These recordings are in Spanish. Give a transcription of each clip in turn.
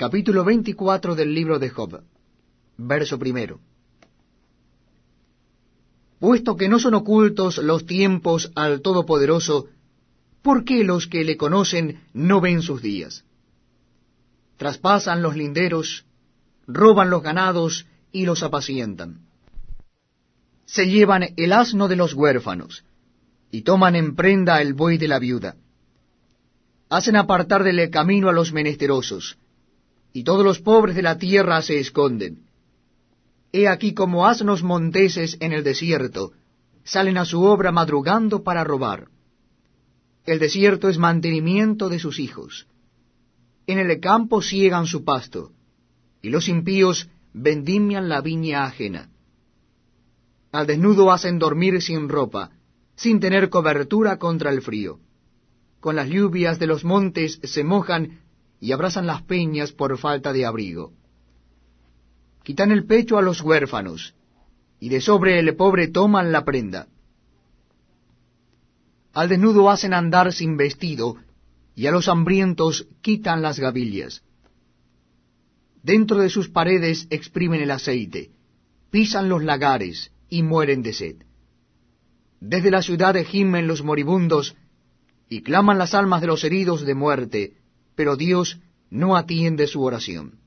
Capítulo 24 del libro de Job. Verso primero. Puesto que no son ocultos los tiempos al Todopoderoso, ¿por qué los que le conocen no ven sus días? Traspasan los linderos, roban los ganados y los apacientan. Se llevan el asno de los huérfanos, y toman en prenda el buey de la viuda. Hacen apartar del camino a los menesterosos, y todos los pobres de la tierra se esconden. He aquí como asnos monteses en el desierto, salen a su obra madrugando para robar. El desierto es mantenimiento de sus hijos. En el campo ciegan su pasto, y los impíos vendimian la viña ajena. Al desnudo hacen dormir sin ropa, sin tener cobertura contra el frío. Con las lluvias de los montes se mojan y abrazan las peñas por falta de abrigo. Quitan el pecho a los huérfanos, y de sobre el pobre toman la prenda. Al desnudo hacen andar sin vestido, y a los hambrientos quitan las gavillas. Dentro de sus paredes exprimen el aceite, pisan los lagares y mueren de sed. Desde la ciudad gimen los moribundos y claman las almas de los heridos de muerte, pero Dios no atiende su oración.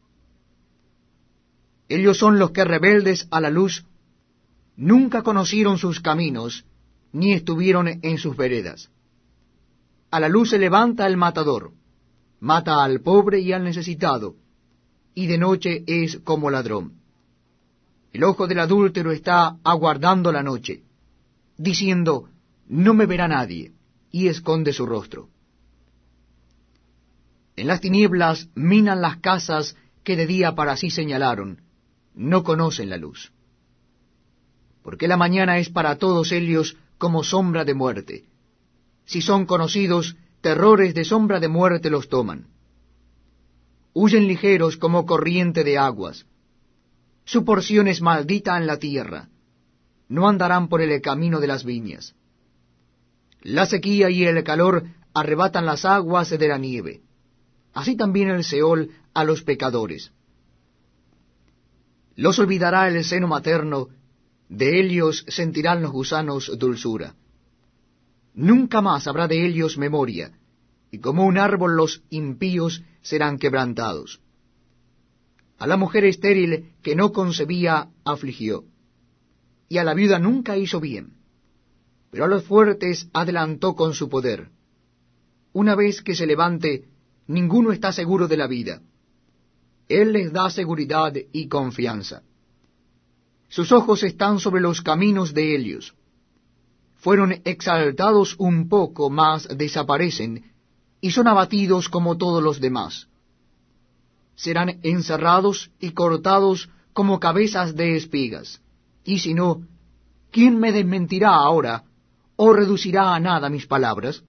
Ellos son los que rebeldes a la luz nunca conocieron sus caminos, ni estuvieron en sus veredas. A la luz se levanta el matador, mata al pobre y al necesitado, y de noche es como ladrón. El ojo del adúltero está aguardando la noche, diciendo, no me verá nadie, y esconde su rostro. En las tinieblas minan las casas que de día para sí señalaron, no conocen la luz. Porque la mañana es para todos ellos como sombra de muerte. Si son conocidos, terrores de sombra de muerte los toman. Huyen ligeros como corriente de aguas. Su porción es maldita en la tierra. No andarán por el camino de las viñas. La sequía y el calor arrebatan las aguas de la nieve así también el Seol a los pecadores. Los olvidará el seno materno, de ellos sentirán los gusanos dulzura. Nunca más habrá de ellos memoria, y como un árbol los impíos serán quebrantados. A la mujer estéril que no concebía afligió, y a la viuda nunca hizo bien, pero a los fuertes adelantó con su poder. Una vez que se levante, ninguno está seguro de la vida. Él les da seguridad y confianza. Sus ojos están sobre los caminos de ellos. Fueron exaltados un poco, mas desaparecen, y son abatidos como todos los demás. Serán encerrados y cortados como cabezas de espigas. Y si no, ¿quién me desmentirá ahora o reducirá a nada mis palabras?